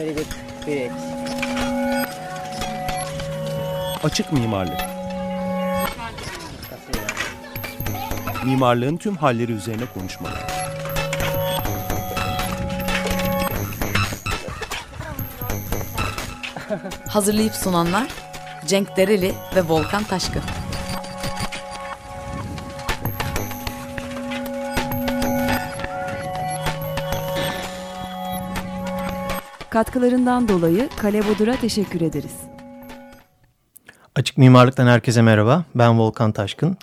Good. Great. Açık mimarlık. Mimarlığın tüm halleri üzerine konuşmalar. Hazırlayıp sunanlar Cenk Dereli ve Volkan Taşkın. Katkılarından dolayı Kale Bodur'a teşekkür ederiz. Açık Mimarlık'tan herkese merhaba. Ben Volkan Taşkın.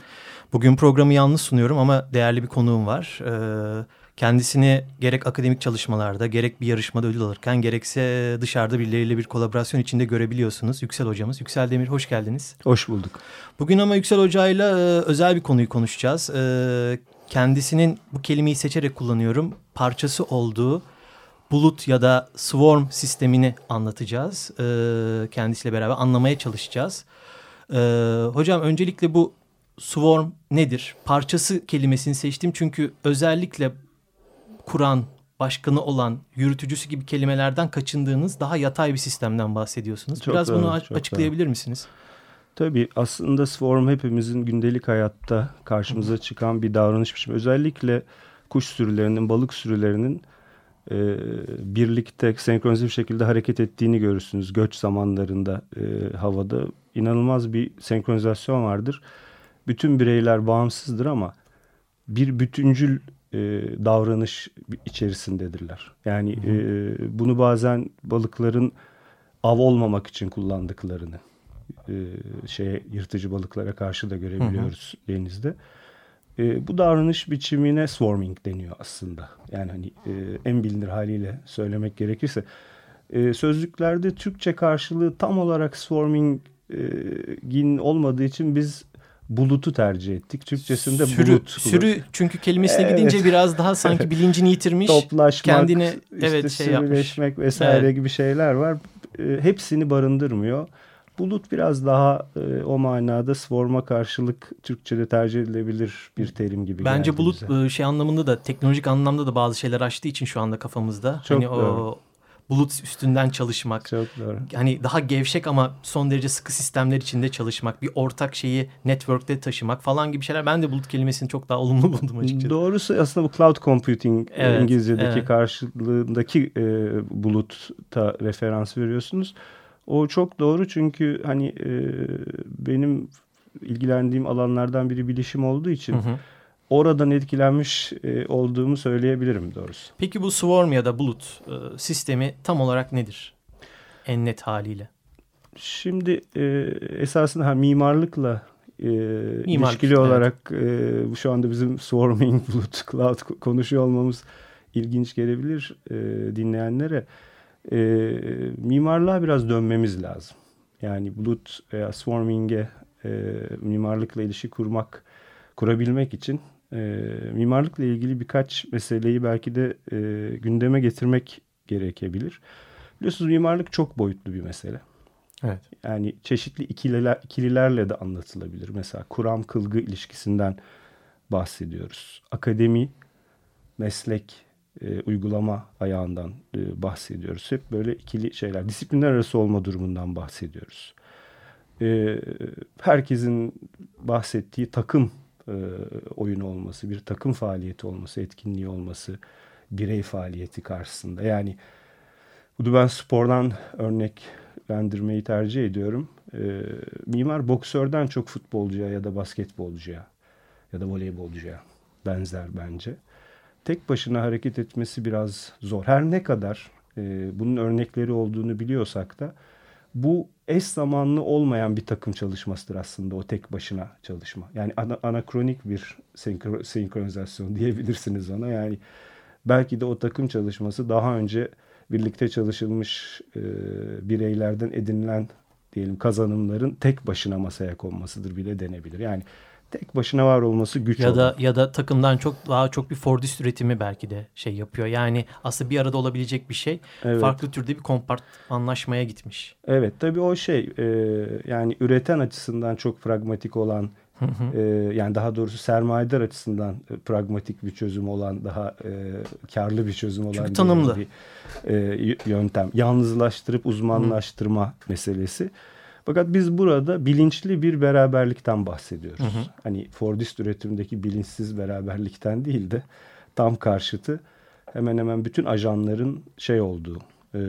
Bugün programı yalnız sunuyorum ama değerli bir konuğum var. Ee, kendisini gerek akademik çalışmalarda, gerek bir yarışmada ödül alırken, gerekse dışarıda birileriyle bir kolaborasyon içinde görebiliyorsunuz. Yüksel Hocamız. Yüksel Demir hoş geldiniz. Hoş bulduk. Bugün ama Yüksel Hoca'yla e, özel bir konuyu konuşacağız. E, kendisinin bu kelimeyi seçerek kullanıyorum. Parçası olduğu bulut ya da swarm sistemini anlatacağız. E, kendisiyle beraber anlamaya çalışacağız. E, hocam öncelikle bu swarm nedir? Parçası kelimesini seçtim çünkü özellikle kuran, başkanı olan, yürütücüsü gibi kelimelerden kaçındığınız daha yatay bir sistemden bahsediyorsunuz. Çok Biraz doğru, bunu açıklayabilir doğru. misiniz? Tabii aslında swarm hepimizin gündelik hayatta karşımıza çıkan bir davranış biçimi. Özellikle kuş sürülerinin, balık sürülerinin e, birlikte senkronize bir şekilde hareket ettiğini görürsünüz. Göç zamanlarında e, havada inanılmaz bir senkronizasyon vardır. Bütün bireyler bağımsızdır ama bir bütüncül e, davranış içerisindedirler. Yani e, bunu bazen balıkların av olmamak için kullandıklarını e, şeye yırtıcı balıklara karşı da görebiliyoruz denizde. E, bu davranış biçimine swarming deniyor aslında. Yani hani e, en bilinir haliyle söylemek gerekirse e, sözlüklerde Türkçe karşılığı tam olarak swarming'in olmadığı için biz bulutu tercih ettik. Türkçesinde sürü, bulut. Sürü çünkü kelimesine Evet. gidince biraz daha sanki bilincini yitirmiş. toplaşmak, kendini işte evet şey yapmış. sivrileşmek vesaire Evet. gibi şeyler var. E, hepsini barındırmıyor. Bulut biraz daha e, o manada swarm'a karşılık Türkçe'de tercih edilebilir bir terim gibi Bence geldi bulut bize. e, şey anlamında da teknolojik anlamda da bazı şeyler açtığı için şu anda kafamızda. Çok hani o doğru. bulut üstünden çalışmak. Çok doğru. Hani daha gevşek ama son derece sıkı sistemler içinde çalışmak. Bir ortak şeyi network'te taşımak falan gibi şeyler. Ben de bulut kelimesini çok daha olumlu buldum açıkçası. Doğrusu aslında bu cloud computing Evet, İngilizce'deki evet. karşılığındaki e, buluta referans veriyorsunuz. O çok doğru çünkü hani e, benim ilgilendiğim alanlardan biri bilişim olduğu için Hı hı. oradan etkilenmiş e, olduğumu söyleyebilirim doğrusu. Peki bu swarm ya da bulut e, sistemi tam olarak nedir? En net haliyle. Şimdi e, esasında ha, mimarlıkla e, ilişkili evet. olarak e, şu anda bizim swarming, bulut, cloud ko- konuşuyor olmamız ilginç gelebilir e, dinleyenlere. E, mimarlığa biraz dönmemiz lazım. Yani bulut veya swarming'e e, mimarlıkla ilişki kurmak, kurabilmek için e, mimarlıkla ilgili birkaç meseleyi belki de e, gündeme getirmek gerekebilir. Biliyorsunuz mimarlık çok boyutlu bir mesele. Evet. Yani çeşitli ikililer, ikililerle de anlatılabilir. Mesela kuram kılgı ilişkisinden bahsediyoruz. Akademi, meslek, e, uygulama ayağından e, bahsediyoruz. Hep böyle ikili şeyler. Disiplinler arası olma durumundan bahsediyoruz. E, herkesin bahsettiği takım e, oyunu olması, bir takım faaliyeti olması, etkinliği olması, birey faaliyeti karşısında. Yani bunu ben spordan örneklendirmeyi tercih ediyorum. Ee, mimar boksörden çok futbolcuya ya da basketbolcuya ya da voleybolcuya benzer bence. Tek başına hareket etmesi biraz zor. Her ne kadar e, bunun örnekleri olduğunu biliyorsak da bu eş zamanlı olmayan bir takım çalışmasıdır aslında o tek başına çalışma. Yani ana- anakronik bir senkro- senkronizasyon diyebilirsiniz ona. Yani belki de o takım çalışması daha önce birlikte çalışılmış e, bireylerden edinilen diyelim kazanımların tek başına masaya konmasıdır bile denebilir. Yani tek başına var olması güç Ya da olan. ya da takımdan çok daha çok bir Fordist üretimi belki de şey yapıyor. Yani aslında bir arada olabilecek bir şey. Evet. Farklı türde bir kompartmanlaşmaya gitmiş. Evet tabii o şey e, yani üreten açısından çok pragmatik olan e, yani daha doğrusu sermayedar açısından e, pragmatik bir çözüm olan daha e, karlı bir çözüm olan Çünkü tanımlı. bir e, yöntem. Yalnızlaştırıp uzmanlaştırma meselesi. Fakat biz burada bilinçli bir beraberlikten bahsediyoruz. Hani Fordist üretimdeki bilinçsiz beraberlikten değil de tam karşıtı hemen hemen bütün ajanların şey olduğu e,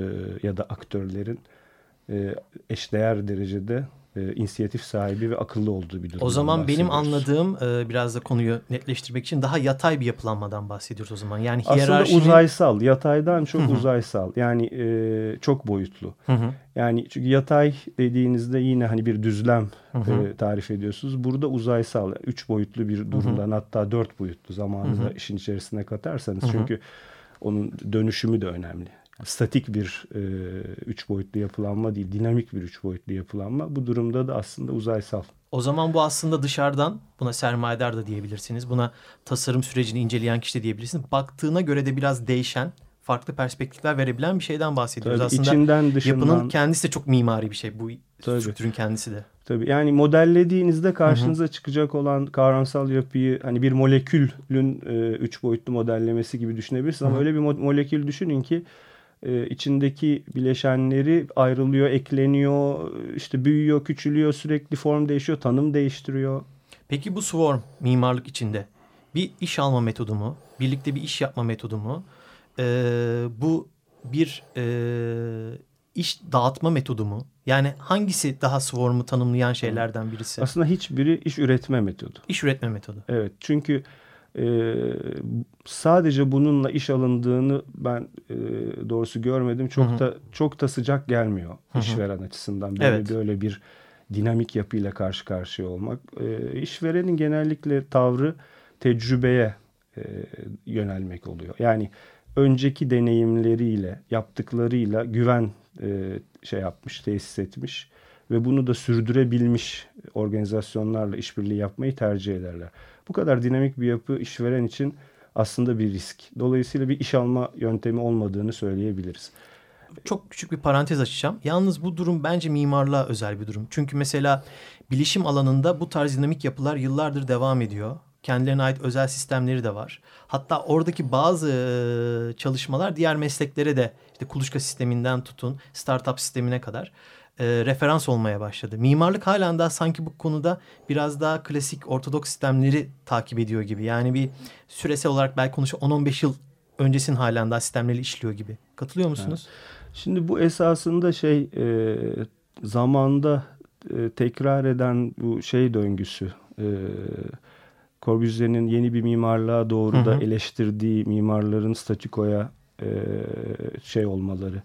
ya da aktörlerin e, eşdeğer derecede e, inisiyatif sahibi ve akıllı olduğu bir durumdan O zaman benim anladığım e, biraz da konuyu netleştirmek için daha yatay bir yapılanmadan bahsediyoruz o zaman. Yani Aslında hiyerarşinin... uzaysal, yataydan çok Hı hı. uzaysal. Yani e, çok boyutlu. Hı hı. Yani çünkü yatay dediğinizde yine hani bir düzlem Hı hı. e, tarif ediyorsunuz. Burada uzaysal, üç boyutlu bir durumdan hatta dört boyutlu zamanı da işin içerisine katarsanız. Hı hı. Çünkü onun dönüşümü de önemli. Statik bir e, üç boyutlu yapılanma değil, dinamik bir üç boyutlu yapılanma. Bu durumda da aslında uzaysal. O zaman bu aslında dışarıdan buna sermayedar da diyebilirsiniz. Buna tasarım sürecini inceleyen kişi de diyebilirsiniz. Baktığına göre de biraz değişen, farklı perspektifler verebilen bir şeyden bahsediyoruz. Tabii aslında içinden dışından. yapının kendisi de çok mimari bir şey. Bu Tabii. strüktürün kendisi de. Tabii yani modellediğinizde karşınıza çıkacak olan kavramsal yapıyı hani bir molekülün e, üç boyutlu modellemesi gibi düşünebilirsiniz. Ama Hı hı. öyle bir mo- molekül düşünün ki e, içindeki bileşenleri ayrılıyor, ekleniyor, işte büyüyor, küçülüyor, sürekli form değişiyor, tanım değiştiriyor. Peki bu swarm mimarlık içinde bir iş alma metodu mu? Birlikte bir iş yapma metodu mu? Ee, bu bir e, iş dağıtma metodu mu? Yani hangisi daha swarm'u tanımlayan şeylerden birisi? Aslında hiçbiri iş üretme metodu. İş üretme metodu. Evet çünkü e, sadece bununla iş alındığını ben e, doğrusu görmedim. Çok Hı hı. da çok da sıcak gelmiyor Hı hı. işveren açısından. Böyle Evet. böyle bir dinamik yapıyla karşı karşıya olmak. E, işverenin genellikle tavrı tecrübeye e, yönelmek oluyor. Yani önceki deneyimleriyle, yaptıklarıyla güven e, şey yapmış, tesis etmiş ve bunu da sürdürebilmiş organizasyonlarla işbirliği yapmayı tercih ederler. Bu kadar dinamik bir yapı işveren için aslında bir risk. Dolayısıyla bir iş alma yöntemi olmadığını söyleyebiliriz. Çok küçük bir parantez açacağım. Yalnız bu durum bence mimarlığa özel bir durum. Çünkü mesela bilişim alanında bu tarz dinamik yapılar yıllardır devam ediyor. Kendilerine ait özel sistemleri de var. Hatta oradaki bazı çalışmalar diğer mesleklere de işte kuluçka sisteminden tutun startup sistemine kadar e, referans olmaya başladı. Mimarlık halen daha sanki bu konuda biraz daha klasik ortodoks sistemleri takip ediyor gibi. Yani bir süresel olarak belki konuş 10-15 yıl öncesinin halen daha sistemleri işliyor gibi. Katılıyor musunuz? Şimdi bu esasında şey e, zamanda e, tekrar eden bu şey döngüsü. E, Corbusier'in yeni bir mimarlığa doğru Hı hı. da eleştirdiği mimarların statikoya e, şey olmaları,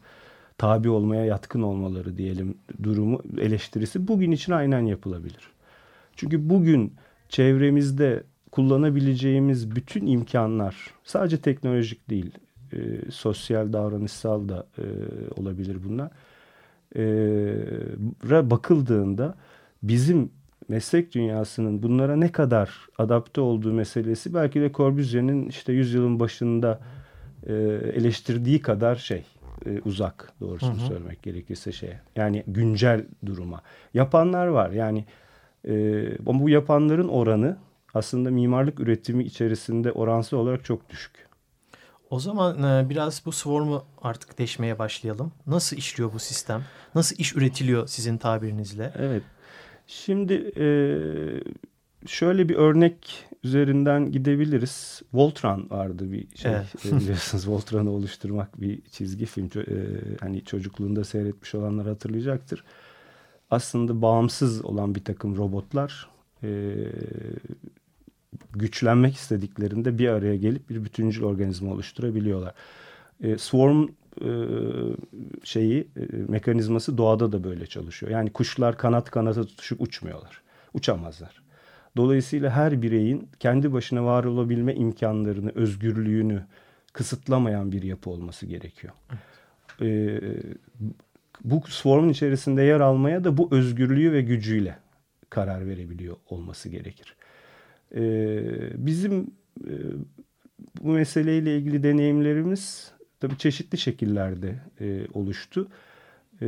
tabi olmaya yatkın olmaları diyelim durumu eleştirisi bugün için aynen yapılabilir. Çünkü bugün çevremizde kullanabileceğimiz bütün imkanlar sadece teknolojik değil, e, sosyal davranışsal da e, olabilir bunlar. E, bakıldığında bizim meslek dünyasının bunlara ne kadar adapte olduğu meselesi belki de Corbusier'in işte yüzyılın başında e, eleştirdiği kadar şey e, uzak doğrusunu Hı hı. söylemek gerekirse şeye. Yani güncel duruma. Yapanlar var yani e, ama bu yapanların oranı aslında mimarlık üretimi içerisinde oransal olarak çok düşük. O zaman e, biraz bu swarm'u artık deşmeye başlayalım. Nasıl işliyor bu sistem? Nasıl iş üretiliyor sizin tabirinizle? Evet. Şimdi e, şöyle bir örnek üzerinden gidebiliriz. Voltron vardı bir şey Evet. e, biliyorsunuz. Voltron'u oluşturmak bir çizgi film. E, hani çocukluğunda seyretmiş olanlar hatırlayacaktır. Aslında bağımsız olan bir takım robotlar e, güçlenmek istediklerinde bir araya gelip bir bütüncül organizma oluşturabiliyorlar. Swarm şeyi mekanizması doğada da böyle çalışıyor. Yani kuşlar kanat kanata tutuşup uçmuyorlar. Uçamazlar. Dolayısıyla her bireyin kendi başına var olabilme imkanlarını, özgürlüğünü kısıtlamayan bir yapı olması gerekiyor. E, bu swarm'un içerisinde yer almaya da bu özgürlüğü ve gücüyle karar verebiliyor olması gerekir. E, bizim e, bu meseleyle ilgili deneyimlerimiz tabii çeşitli şekillerde e, oluştu. E,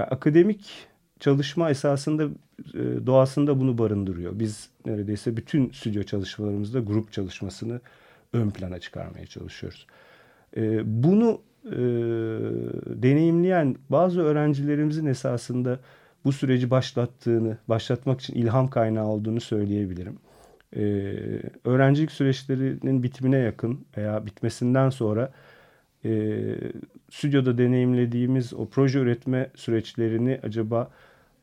akademik çalışma esasında e, doğasında bunu barındırıyor. Biz neredeyse bütün stüdyo çalışmalarımızda grup çalışmasını ön plana çıkarmaya çalışıyoruz. E, bunu e, deneyimleyen bazı öğrencilerimizin esasında bu süreci başlattığını, başlatmak için ilham kaynağı olduğunu söyleyebilirim. Öğrencilik süreçlerinin bitimine yakın veya bitmesinden sonra stüdyoda deneyimlediğimiz o proje üretme süreçlerini acaba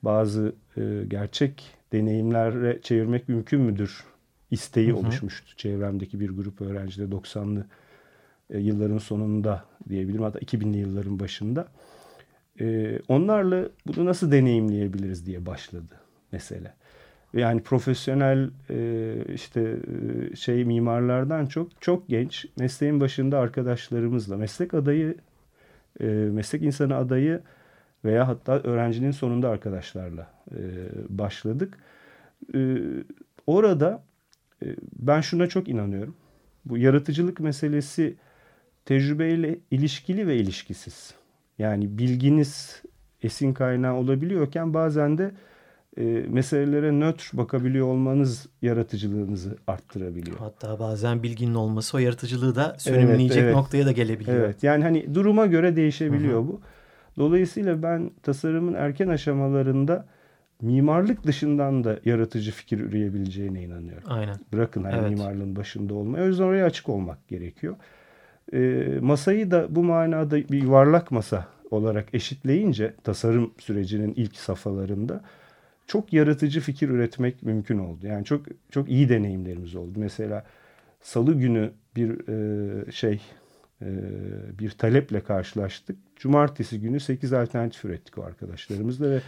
bazı e, gerçek deneyimlere çevirmek mümkün müdür isteği hı hı. oluşmuştu çevremdeki bir grup öğrencide 90'lı e, yılların sonunda diyebilirim hatta 2000'li yılların başında. E, onlarla bunu nasıl deneyimleyebiliriz diye başladı mesele. Yani profesyonel e, işte e, şey mimarlardan çok çok genç mesleğin başında arkadaşlarımızla meslek adayı e, meslek insanı adayı veya hatta öğrencinin sonunda arkadaşlarla e, başladık. E, orada e, ben şuna çok inanıyorum. Bu yaratıcılık meselesi tecrübeyle ilişkili ve ilişkisiz. Yani bilginiz esin kaynağı olabiliyorken bazen de e, meselelere nötr bakabiliyor olmanız yaratıcılığınızı arttırabiliyor. Hatta bazen bilginin olması o yaratıcılığı da sönümleyecek evet, evet. noktaya da gelebiliyor. Evet yani hani duruma göre değişebiliyor Hı-hı. bu. Dolayısıyla ben tasarımın erken aşamalarında mimarlık dışından da yaratıcı fikir üreyebileceğine inanıyorum. Aynen. Bırakın hani evet. mimarlığın başında olmayı. O yüzden oraya açık olmak gerekiyor. E, masayı da bu manada bir yuvarlak masa olarak eşitleyince tasarım sürecinin ilk safhalarında çok yaratıcı fikir üretmek mümkün oldu. Yani çok çok iyi deneyimlerimiz oldu. Mesela salı günü bir e, şey bir taleple karşılaştık. Cumartesi günü 8 alternatif ürettik o arkadaşlarımızla ve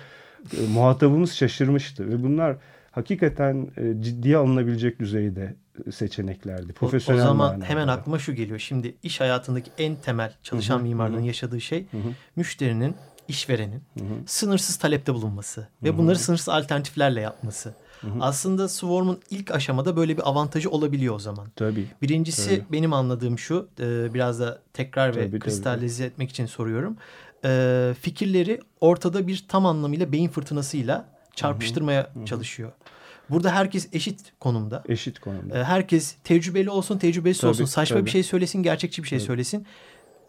e, muhatabımız şaşırmıştı ve bunlar hakikaten e, ciddiye alınabilecek düzeyde seçeneklerdi. Profesyonel o, o zaman manada. hemen aklıma şu geliyor. Şimdi iş hayatındaki en temel çalışan Hı-hı. mimarlığın yaşadığı şey Hı-hı. müşterinin, işverenin Hı-hı. sınırsız talepte bulunması Hı-hı. ve bunları sınırsız alternatiflerle yapması. Hı hı. Aslında Swarm'un ilk aşamada böyle bir avantajı olabiliyor o zaman. Tabii. Birincisi tabii. benim anladığım şu, e, biraz da tekrar tabii, ve kristallize tabii. etmek için soruyorum. E, fikirleri ortada bir tam anlamıyla beyin fırtınasıyla çarpıştırmaya hı hı. çalışıyor. Burada herkes eşit konumda. Eşit konumda. E, herkes tecrübeli olsun, tecrübesiz tabii, olsun. Saçma tabii. bir şey söylesin, gerçekçi bir şey tabii. söylesin.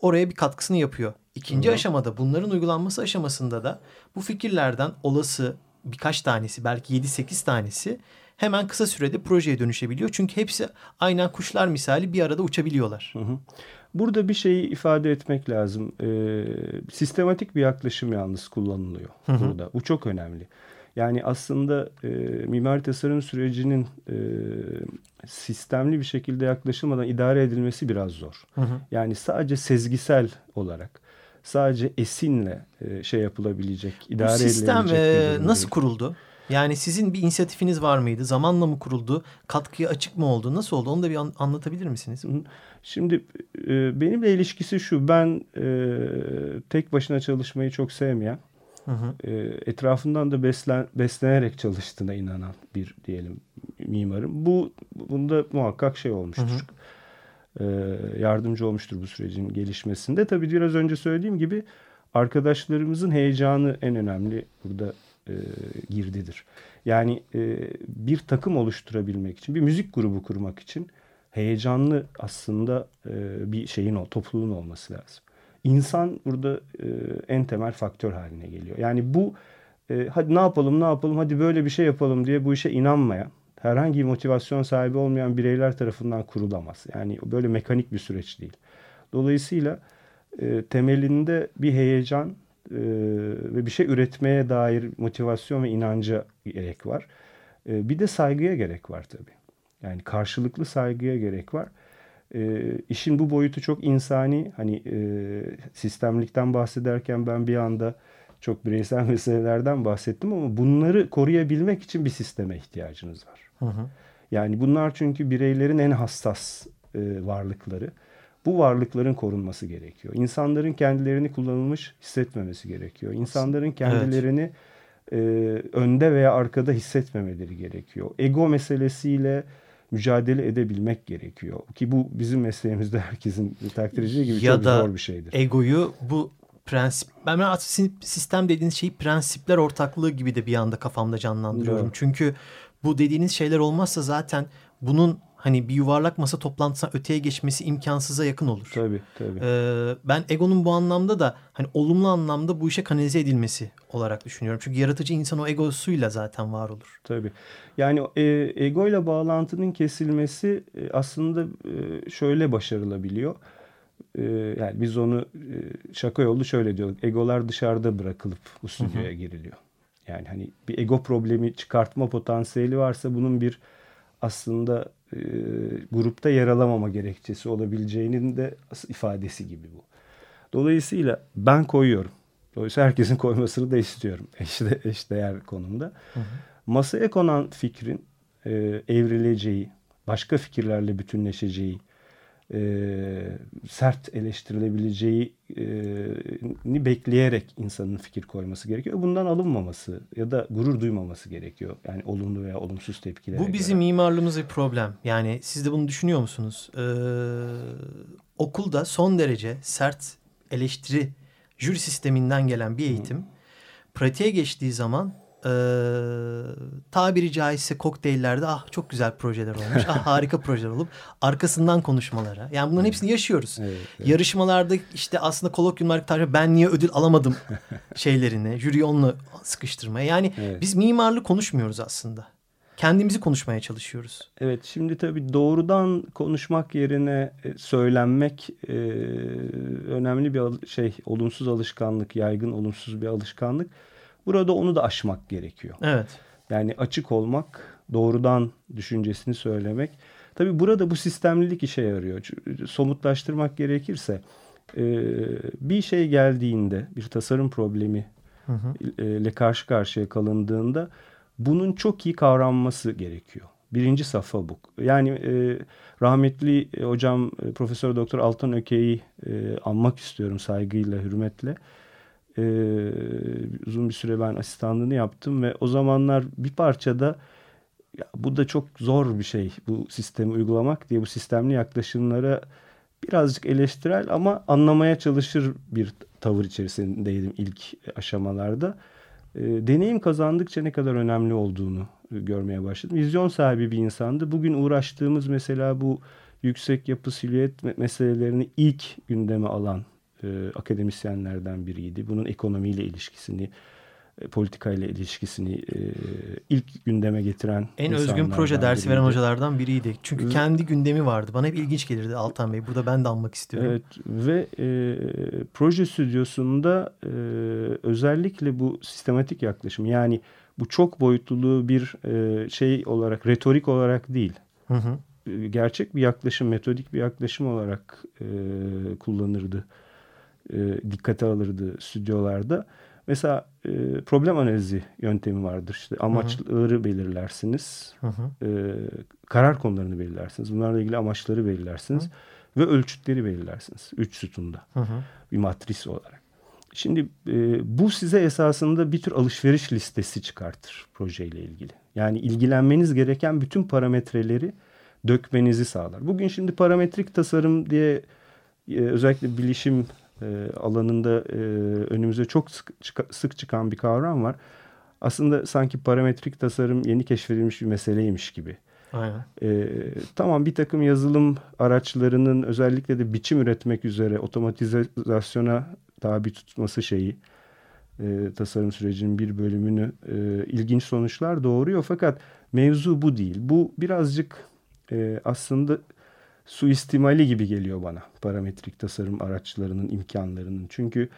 Oraya bir katkısını yapıyor. İkinci hı. aşamada bunların uygulanması aşamasında da bu fikirlerden olası birkaç tanesi belki 7-8 tanesi hemen kısa sürede projeye dönüşebiliyor. Çünkü hepsi aynen kuşlar misali bir arada uçabiliyorlar. Hı hı. Burada bir şeyi ifade etmek lazım. Ee, sistematik bir yaklaşım yalnız kullanılıyor hı hı. burada. Bu çok önemli. Yani aslında e, mimari tasarım sürecinin e, sistemli bir şekilde yaklaşılmadan idare edilmesi biraz zor. Hı hı. Yani sadece sezgisel olarak sadece esinle e, şey yapılabilecek, idare Bu sistem e, nasıl kuruldu? Yani sizin bir inisiyatifiniz var mıydı? Zamanla mı kuruldu? Katkıya açık mı oldu? Nasıl oldu? Onu da bir an anlatabilir misiniz? Şimdi e, benimle ilişkisi şu. Ben e, tek başına çalışmayı çok sevmeyen, hı hı. E, etrafından da beslen, beslenerek çalıştığına inanan bir diyelim mimarım. Bu bunda muhakkak şey olmuştur. Hı hı yardımcı olmuştur bu sürecin gelişmesinde. Tabii biraz önce söylediğim gibi arkadaşlarımızın heyecanı en önemli burada e, girdidir. Yani e, bir takım oluşturabilmek için, bir müzik grubu kurmak için heyecanlı aslında e, bir şeyin o topluluğun olması lazım. İnsan burada e, en temel faktör haline geliyor. Yani bu e, hadi ne yapalım ne yapalım hadi böyle bir şey yapalım diye bu işe inanmayan herhangi bir motivasyon sahibi olmayan bireyler tarafından kurulamaz. Yani böyle mekanik bir süreç değil. Dolayısıyla e, temelinde bir heyecan e, ve bir şey üretmeye dair motivasyon ve inanca gerek var. E, bir de saygıya gerek var tabii. Yani karşılıklı saygıya gerek var. E, işin bu boyutu çok insani. Hani e, sistemlikten bahsederken ben bir anda çok bireysel meselelerden bahsettim ama bunları koruyabilmek için bir sisteme ihtiyacınız var. Hı hı. Yani bunlar çünkü bireylerin en hassas e, varlıkları. Bu varlıkların korunması gerekiyor. İnsanların kendilerini kullanılmış hissetmemesi gerekiyor. İnsanların kendilerini evet. e, önde veya arkada hissetmemeleri gerekiyor. Ego meselesiyle mücadele edebilmek gerekiyor. Ki bu bizim mesleğimizde herkesin takdir edeceği gibi ya çok zor bir şeydir. egoyu bu prensip ben aslında sistem dediğiniz şeyi prensipler ortaklığı gibi de bir anda kafamda canlandırıyorum. Doğru. Çünkü bu dediğiniz şeyler olmazsa zaten bunun hani bir yuvarlak masa toplantısına öteye geçmesi imkansıza yakın olur. Tabii tabii. Ee, ben egonun bu anlamda da hani olumlu anlamda bu işe kanalize edilmesi olarak düşünüyorum. Çünkü yaratıcı insan o egosuyla zaten var olur. Tabii. Yani e, ego ile bağlantının kesilmesi e, aslında e, şöyle başarılabiliyor. E, yani biz onu e, şaka yolu şöyle diyorduk. Egolar dışarıda bırakılıp bu stüdyoya giriliyor. Yani hani bir ego problemi çıkartma potansiyeli varsa bunun bir aslında e, grupta yer alamama gerekçesi olabileceğinin de ifadesi gibi bu. Dolayısıyla ben koyuyorum. Dolayısıyla herkesin koymasını da istiyorum. Eşde, eşdeğer konumda. Hı hı. Masaya konan fikrin e, evrileceği, başka fikirlerle bütünleşeceği, e, sert eleştirilebileceğini bekleyerek insanın fikir koyması gerekiyor. Bundan alınmaması ya da gurur duymaması gerekiyor. Yani olumlu veya olumsuz tepkiler. Bu bizim göre. mimarlığımız bir problem. Yani siz de bunu düşünüyor musunuz? Ee, okulda son derece sert eleştiri jüri sisteminden gelen bir eğitim Hı. pratiğe geçtiği zaman e, tabiri caizse kokteyllerde ah çok güzel projeler olmuş. ah harika projeler olup arkasından konuşmalara. Yani bunların hepsini yaşıyoruz. Evet, evet. Yarışmalarda işte aslında kolokyumlar tarih ben niye ödül alamadım şeylerini. Jüriyi onunla sıkıştırmaya. Yani evet. biz mimarlık konuşmuyoruz aslında. Kendimizi konuşmaya çalışıyoruz. Evet şimdi tabii doğrudan konuşmak yerine e, söylenmek e, önemli bir şey. Olumsuz alışkanlık, yaygın olumsuz bir alışkanlık. Burada onu da aşmak gerekiyor. Evet. Yani açık olmak, doğrudan düşüncesini söylemek. Tabii burada bu sistemlilik işe yarıyor. Somutlaştırmak gerekirse bir şey geldiğinde, bir tasarım problemi hı hı. ile karşı karşıya kalındığında bunun çok iyi kavranması gerekiyor. Birinci safha bu. Yani e, rahmetli hocam Profesör Doktor Altan Öke'yi e, anmak istiyorum saygıyla, hürmetle e, uzun bir süre ben asistanlığını yaptım ve o zamanlar bir parçada ya bu da çok zor bir şey bu sistemi uygulamak diye bu sistemli yaklaşımlara birazcık eleştirel ama anlamaya çalışır bir tavır içerisindeydim ilk aşamalarda. E, deneyim kazandıkça ne kadar önemli olduğunu görmeye başladım. Vizyon sahibi bir insandı. Bugün uğraştığımız mesela bu yüksek yapı silüet meselelerini ilk gündeme alan e, akademisyenlerden biriydi. Bunun ekonomiyle ilişkisini, e, politikayla ilişkisini e, ilk gündeme getiren En özgün proje dersi biriydi. veren hocalardan biriydi. Çünkü ve, kendi gündemi vardı. Bana hep ilginç gelirdi Altan Bey. Burada ben de anmak istiyorum. Evet ve e, proje stüdyosunda e, özellikle bu sistematik yaklaşım yani bu çok boyutluluğu bir e, şey olarak retorik olarak değil. Hı hı. E, gerçek bir yaklaşım, metodik bir yaklaşım olarak e, kullanırdı e, dikkate alırdı stüdyolarda. Mesela e, problem analizi yöntemi vardır. İşte amaçları hı hı. belirlersiniz. Hı hı. E, karar konularını belirlersiniz. Bunlarla ilgili amaçları belirlersiniz. Hı. Ve ölçütleri belirlersiniz. Üç sütunda. Hı hı. Bir matris olarak. Şimdi e, bu size esasında bir tür alışveriş listesi çıkartır projeyle ilgili. Yani ilgilenmeniz gereken bütün parametreleri dökmenizi sağlar. Bugün şimdi parametrik tasarım diye e, özellikle bilişim e, alanında e, önümüze çok sık, sık çıkan bir kavram var. Aslında sanki parametrik tasarım yeni keşfedilmiş bir meseleymiş gibi. Aynen. E, tamam bir takım yazılım araçlarının özellikle de biçim üretmek üzere otomatizasyona tabi tutması şeyi e, tasarım sürecinin bir bölümünü e, ilginç sonuçlar doğuruyor. Fakat mevzu bu değil. Bu birazcık e, aslında suistimali gibi geliyor bana parametrik tasarım araçlarının imkanlarının. Çünkü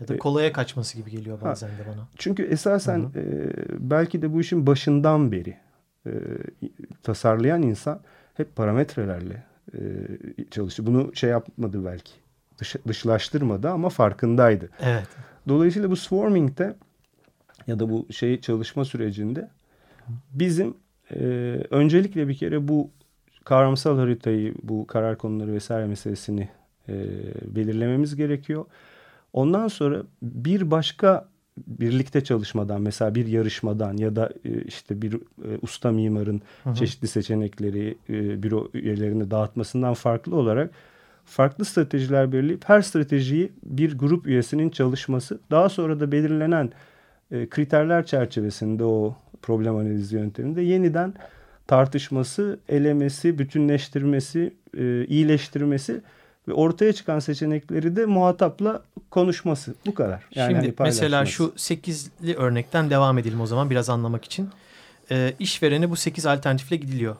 ya da e, kolaya kaçması gibi geliyor bazen ha, de bana. Çünkü esasen e, belki de bu işin başından beri e, tasarlayan insan hep parametrelerle e, çalıştı. Bunu şey yapmadı belki. Dış, dışlaştırmadı ama farkındaydı. Evet. Dolayısıyla bu swarming'de ya da bu şey çalışma sürecinde bizim e, öncelikle bir kere bu kavramsal haritayı, bu karar konuları vesaire meselesini e, belirlememiz gerekiyor. Ondan sonra bir başka birlikte çalışmadan mesela bir yarışmadan ya da e, işte bir e, usta mimarın hı hı. çeşitli seçenekleri e, büro üyelerine dağıtmasından farklı olarak farklı stratejiler belirleyip her stratejiyi bir grup üyesinin çalışması daha sonra da belirlenen kriterler çerçevesinde o problem analizi yönteminde yeniden tartışması, elemesi, bütünleştirmesi, e, iyileştirmesi ve ortaya çıkan seçenekleri de muhatapla konuşması. Bu kadar. Yani Şimdi hani mesela şu 8'li örnekten devam edelim o zaman biraz anlamak için. Ee, işverene bu 8 alternatifle gidiliyor.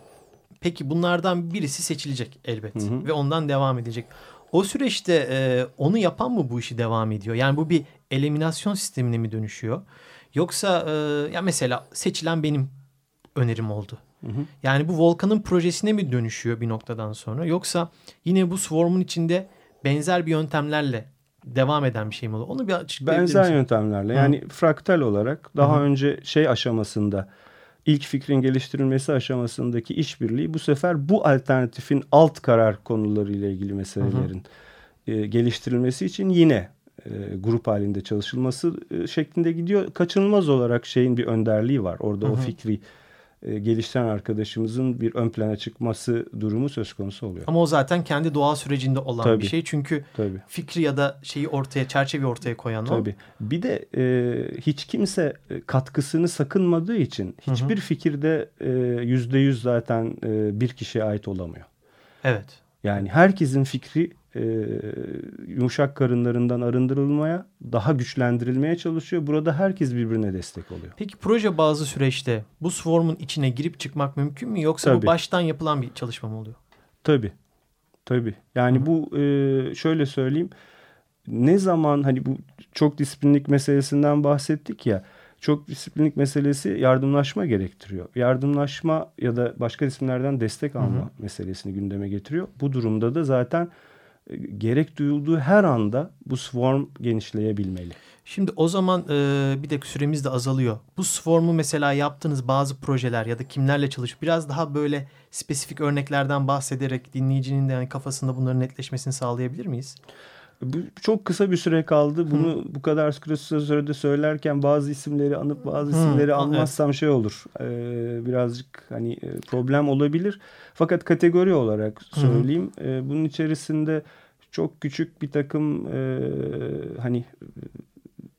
Peki bunlardan birisi seçilecek elbet Hı hı. ve ondan devam edecek. O süreçte e, onu yapan mı bu işi devam ediyor? Yani bu bir eliminasyon sistemine mi dönüşüyor? Yoksa e, ya mesela seçilen benim önerim oldu. Hı hı. Yani bu Volkan'ın projesine mi dönüşüyor bir noktadan sonra? Yoksa yine bu Swarm'un içinde benzer bir yöntemlerle devam eden bir şey mi oluyor? Onu bir açıklayabilir Benzer misin? yöntemlerle Hı. yani fraktal olarak daha Hı hı. önce şey aşamasında ilk fikrin geliştirilmesi aşamasındaki işbirliği bu sefer bu alternatifin alt karar konuları ile ilgili meselelerin e, geliştirilmesi için yine e, grup halinde çalışılması e, şeklinde gidiyor. Kaçınılmaz olarak şeyin bir önderliği var. Orada Hı o hı. fikri e, geliştiren arkadaşımızın bir ön plana çıkması durumu söz konusu oluyor. Ama o zaten kendi doğal sürecinde olan Tabii. bir şey. Çünkü Tabii. fikri ya da şeyi ortaya, çerçeveyi ortaya koyan o. Tabii. Bir de e, hiç kimse e, katkısını sakınmadığı için Hı hı. hiçbir fikirde e, yüzde yüz zaten e, bir kişiye ait olamıyor. Evet. Yani herkesin fikri e, yumuşak karınlarından arındırılmaya, daha güçlendirilmeye çalışıyor. Burada herkes birbirine destek oluyor. Peki proje bazı süreçte bu Swarm'un içine girip çıkmak mümkün mü? Yoksa bu Tabii. baştan yapılan bir çalışma mı oluyor? Tabii. Tabii. Yani Hı. bu e, şöyle söyleyeyim. Ne zaman hani bu çok disiplinlik meselesinden bahsettik ya. Çok disiplinlik meselesi yardımlaşma gerektiriyor. Yardımlaşma ya da başka isimlerden destek alma Hı meselesini gündeme getiriyor. Bu durumda da zaten gerek duyulduğu her anda bu swarm genişleyebilmeli. Şimdi o zaman e, bir de süremiz de azalıyor. Bu Swarm'u mesela yaptığınız bazı projeler ya da kimlerle çalışıp biraz daha böyle spesifik örneklerden bahsederek dinleyicinin de yani kafasında bunların netleşmesini sağlayabilir miyiz? Bu çok kısa bir süre kaldı. Bunu bu kadar kısa sürede söylerken bazı isimleri anıp bazı Hı, isimleri a- anmazsam şey olur. Ee, birazcık hani e, problem olabilir. Fakat kategori olarak hı. söyleyeyim. Ee, bunun içerisinde çok küçük bir takım e, hani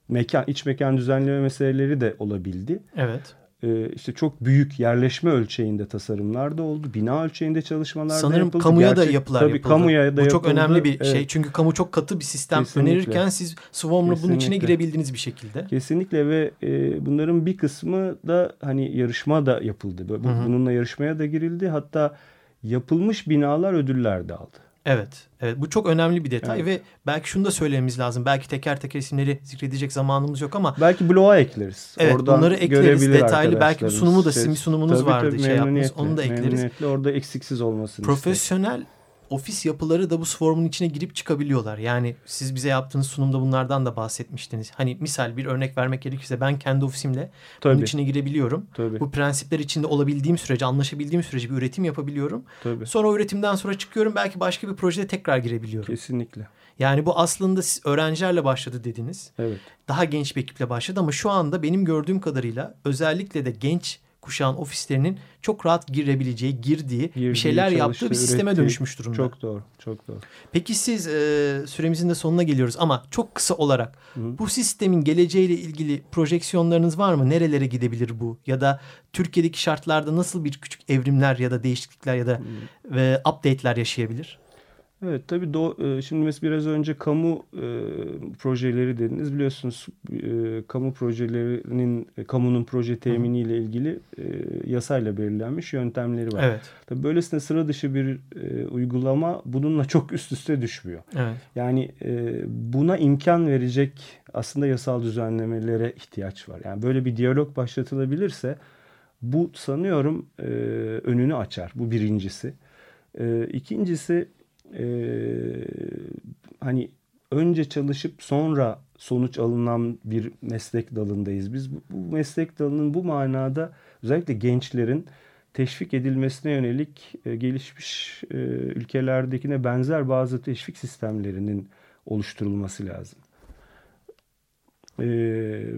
mekan iç mekan düzenleme meseleleri de olabildi. Evet. Ee, işte çok büyük yerleşme ölçeğinde tasarımlar da oldu. Bina ölçeğinde çalışmalar da Sanırım yapıldı. kamuya da Gerçek- yapılar tabii, yapıldı. kamuya da Bu çok yapıldı. önemli bir Evet. şey. Çünkü kamu çok katı bir sistem Kesinlikle. önerirken siz Swarm'la bunun içine girebildiniz bir şekilde. Kesinlikle ve e, bunların bir kısmı da hani yarışma da yapıldı. Bu- Hı hı. Bununla yarışmaya da girildi. Hatta yapılmış binalar ödüller de aldı. Evet. Evet. Bu çok önemli bir detay Evet. ve belki şunu da söylememiz lazım. Belki teker teker isimleri zikredecek zamanımız yok ama Belki bloğa ekleriz. Evet, Oradan bunları ekleriz. Detaylı belki bir sunumu da Şey- sizin bir sunumunuz Tabii, vardı. tabii, şey yaptınız. Onu da ekleriz. memnuniyetle orada eksiksiz olmasını. Profesyonel ofis yapıları da bu Swarm'un içine girip çıkabiliyorlar. Yani siz bize yaptığınız sunumda bunlardan da bahsetmiştiniz. Hani misal bir örnek vermek gerekirse ben kendi ofisimle bunun Tabii, içine girebiliyorum. tabii, Bu prensipler içinde olabildiğim sürece, anlaşabildiğim sürece bir üretim yapabiliyorum. tabii. Sonra o üretimden sonra çıkıyorum. Belki başka bir projede tekrar girebiliyorum. Kesinlikle. Yani bu aslında siz öğrencilerle başladı dediniz. Evet. Daha genç bir ekiple başladı ama şu anda benim gördüğüm kadarıyla özellikle de genç kuşağın ofislerinin çok rahat girebileceği, girdiği, bir Girdiği, şeyler yaptığı bir sisteme ürettiği. dönüşmüş durumda. Çok doğru. Çok doğru. Peki siz e, süremizin de sonuna geliyoruz ama çok kısa olarak Hı bu sistemin geleceğiyle ilgili projeksiyonlarınız var mı? Nerelere gidebilir bu? Ya da Türkiye'deki şartlarda nasıl bir küçük evrimler ya da değişiklikler ya da ve update'ler yaşayabilir? Evet tabii do- e, şimdi mesela biraz önce kamu e, projeleri dediniz biliyorsunuz e, kamu projelerinin e, kamunun proje teminiyle ilgili e, yasayla belirlenmiş yöntemleri var. Evet. Tabii böylesine sıra dışı bir e, uygulama bununla çok üst üste düşmüyor. Evet. Yani e, buna imkan verecek aslında yasal düzenlemelere ihtiyaç var. Yani böyle bir diyalog başlatılabilirse bu sanıyorum e, önünü açar. Bu birincisi. E, ikincisi e, hani önce çalışıp sonra sonuç alınan bir meslek dalındayız. Biz bu, bu meslek dalının bu manada özellikle gençlerin teşvik edilmesine yönelik e, gelişmiş e, ülkelerdekine benzer bazı teşvik sistemlerinin oluşturulması lazım. E,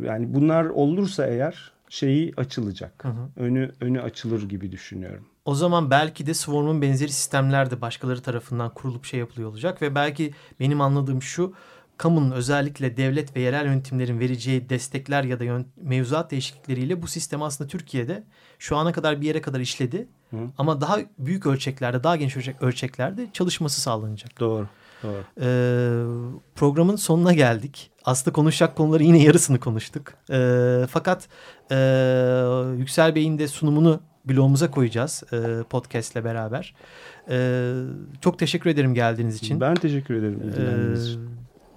yani bunlar olursa eğer şeyi açılacak. Hı hı. Önü önü açılır gibi düşünüyorum. O zaman belki de Swarm'un benzeri sistemler de başkaları tarafından kurulup şey yapılıyor olacak ve belki benim anladığım şu kamunun özellikle devlet ve yerel yönetimlerin vereceği destekler ya da yön, mevzuat değişiklikleriyle bu sistem aslında Türkiye'de şu ana kadar bir yere kadar işledi. Hı. Ama daha büyük ölçeklerde, daha geniş ölçek, ölçeklerde çalışması sağlanacak. Doğru. Doğru. Ee, programın sonuna geldik. Aslında konuşacak konuları yine yarısını konuştuk. Ee, fakat e, Yüksel Bey'in de sunumunu blogumuza koyacağız e, podcast ile beraber. E, çok teşekkür ederim geldiğiniz için. Ben teşekkür ederim için.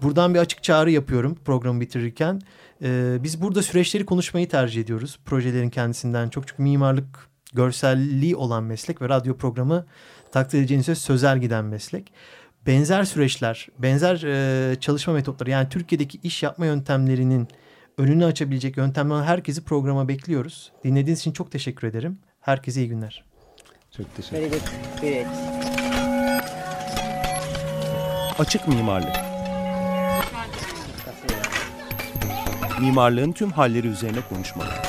buradan bir açık çağrı yapıyorum programı bitirirken. Ee, biz burada süreçleri konuşmayı tercih ediyoruz. Projelerin kendisinden çok çünkü mimarlık görselliği olan meslek ve radyo programı takdir edeceğiniz üzere sözel giden meslek. Benzer süreçler, benzer e, çalışma metotları yani Türkiye'deki iş yapma yöntemlerinin önünü açabilecek yöntemler herkesi programa bekliyoruz. Dinlediğiniz için çok teşekkür ederim. Herkese iyi günler. Çok teşekkür. Great. Açık mimarlık. Mimarlığın tüm halleri üzerine konuşmalar.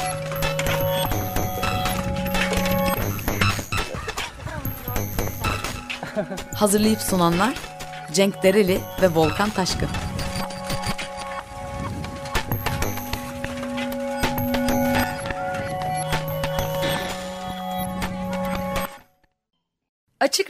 Hazırlayıp sunanlar Cenk Dereli ve Volkan Taşkın.